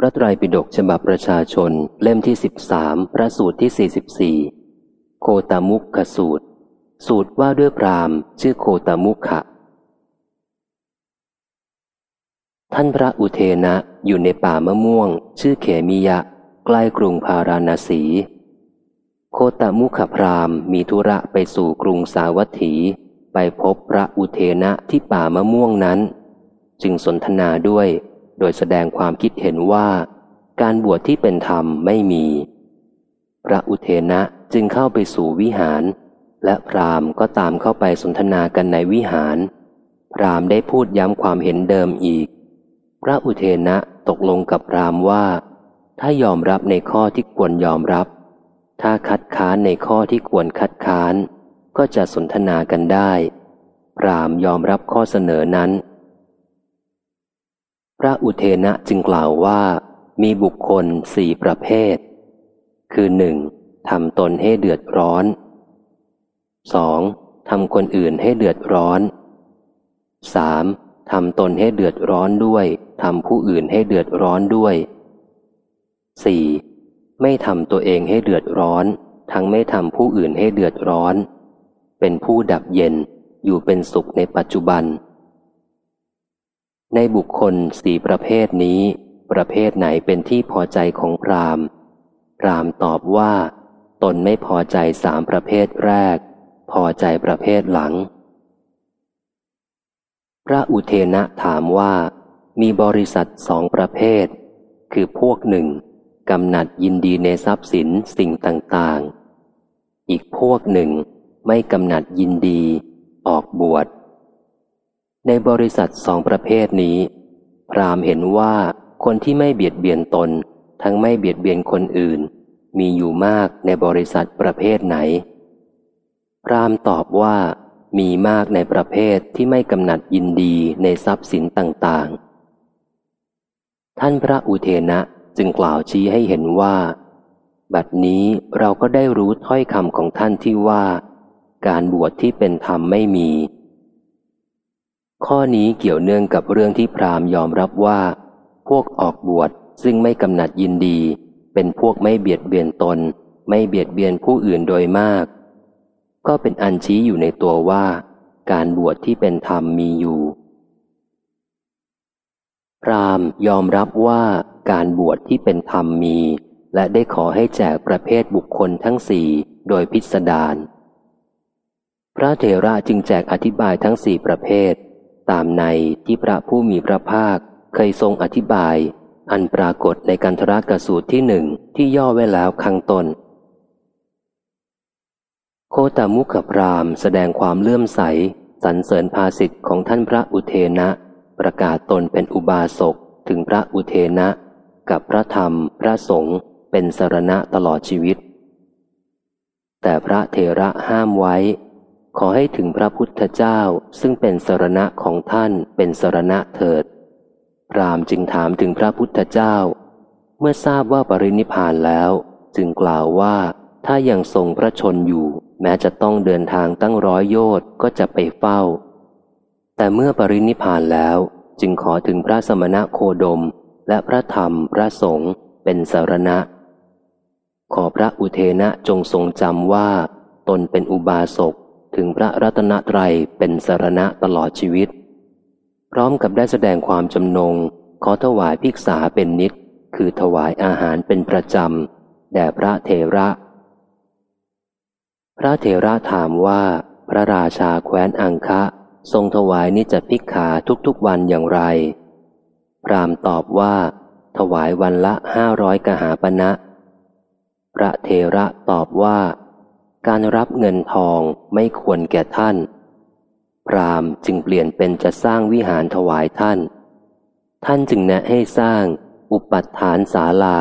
พระไตรปิฎกฉบับประชาชนเล่มที่สิบสามพระสูตรที่สี่สิบสี่โคตามุขขสูตร สูตรว่าด้วยพรามชื่อโคตามุขะท่านพระอุเทนะอยู่ในป่ามะม่วง ชื่อเขมิยะ ใกล้กรุงพาราณสี โคตามุขพรามมีธุระไปสู่กรุงสาวัตถี ไปพบพระอุเทนะที่ป่ามะม่วงนั้น จึงสนทนาด้วย โดยแสดงความคิดเห็นว่า การบวชที่เป็นธรรมไม่มี พระอุเทนะจึงเข้าไปสู่วิหาร และพรามก็ตามเข้าไปสนทนากันในวิหาร พรามได้พูดย้ำความเห็นเดิมอีก พระอุเทนะตกลงกับพรามว่า ถ้ายอมรับในข้อที่ควรยอมรับ ถ้าคัดค้านในข้อที่ควรคัดค้าน ก็จะสนทนากันได้ พรามยอมรับข้อเสนอนั้น พระอุเทนะจึงกล่าวว่า มีบุคคลสี่ประเภท คือหนึ่งทำตนให้เดือดร้อนสองทำคนอื่นให้เดือดร้อนสามทำตนให้เดือดร้อนด้วยทำผู้อื่นให้เดือดร้อนด้วยสี่ไม่ทำตัวเองให้เดือดร้อน ทั้งไม่ทำผู้อื่นให้เดือดร้อน เป็นผู้ดับเย็นอยู่เป็นสุขในปัจจุบัน ในบุคคลสี่ประเภทนี้ ประเภทไหนเป็นที่พอใจของพรามพรามตอบว่า ตนไม่พอใจสามประเภทแรก พอใจประเภทหลัง พระอุเทนะถามว่า มีบริษัทสองประเภท คือพวกหนึ่งกำหนัดยินดีในทรัพย์สินสิ่งต่าง ๆ อีกพวกหนึ่งไม่กำหนัดยินดี ออกบวช ในบริษัทสองประเภทนี้ พรามเห็นว่าคนที่ไม่เบียดเบียนตน ทั้งไม่เบียดเบียนคนอื่น มีอยู่มากในบริษัทประเภทไหน พรามตอบว่า มีมากในประเภทที่ไม่กำหนัดยินดีในทรัพย์สินต่างๆ ท่านพระอุเทนะจึงกล่าวชี้ให้เห็นว่า บัดนี้เราก็ได้รู้ถ้อยคำของท่านที่ว่า การบวชที่เป็นธรรมไม่มี ข้อนี้เกี่ยวเนื่องกับเรื่องที่พราหมณ์ยอมรับว่า พวกออกบวชซึ่งไม่กำหนัดยินดี เป็นพวกไม่เบียดเบียนตน ไม่เบียดเบียนผู้อื่นโดยมาก ก็เป็นอันชี้อยู่ในตัวว่า การบวชที่เป็นธรรมมีอยู่ พราหมณ์ยอมรับว่าการบวชที่เป็นธรรมมี และได้ขอให้แจกประเภทบุคคลทั้งสี่โดยพิสดารพระเถระจึงแจกอธิบายทั้งสี่ประเภท ตามในที่พระผู้มีพระภาคเคยทรงอธิบาย อันปรากฏในกันทรกสูตรที่หนึ่งที่ย่อไว้แล้วข้างตน้นโคตามุขพรามแสดงความเลื่อมใสสรรเสริญภาสิทธิ์ของท่านพระอุเทนะ ประกาศตนเป็นอุบาสกถึงพระอุเทนะ กับพระธรรมพระสงฆ์เป็นสรณะตลอดชีวิต แต่พระเทระห้ามไว้ ขอให้ถึงพระพุทธเจ้าซึ่งเป็นสรณะของท่านเป็นสรณะเถิด พรามจึงถามถึงพระพุทธเจ้า เมื่อทราบว่าปรินิพานแล้ว จึงกล่าวว่าถ้ายังทรงพระชนอยู่ แม้จะต้องเดินทางตั้งร้อยโยชน์ก็จะไปเฝ้า แต่เมื่อปรินิพานแล้ว จึงขอถึงพระสมณะโคดม และพระธรรมพระสงฆ์เป็นสารณะ ขอพระอุเทนะจงทรงจำว่า ตนเป็นอุบาสก ถึงพระรัตนตรัยเป็นสารณะตลอดชีวิต พร้อมกับได้แสดงความจำนง ขอถวายภิกษาเป็นนิด คือถวายอาหารเป็นประจำแด่พระเทระ พระเทระถามว่า พระราชาแคว้นอังคะ ทรงถวายนิจภิกขาทุกๆวันอย่างไร พรามตอบว่า ถวายวันละห้าร้อยกหาปณะนะพระเทระตอบว่า การรับเงินทองไม่ควรแก่ท่าน พรามจึงเปลี่ยนเป็นจะสร้างวิหารถวายท่าน ท่านจึงแนะให้สร้างอุปัฏฐานศาลา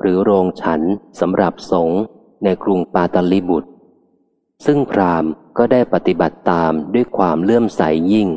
หรือโรงฉันสำหรับสงฆ์ในกรุงปาตลิบุตร ซึ่งพรามก็ได้ปฏิบัติตามด้วยความเลื่อมใสยยิ่ง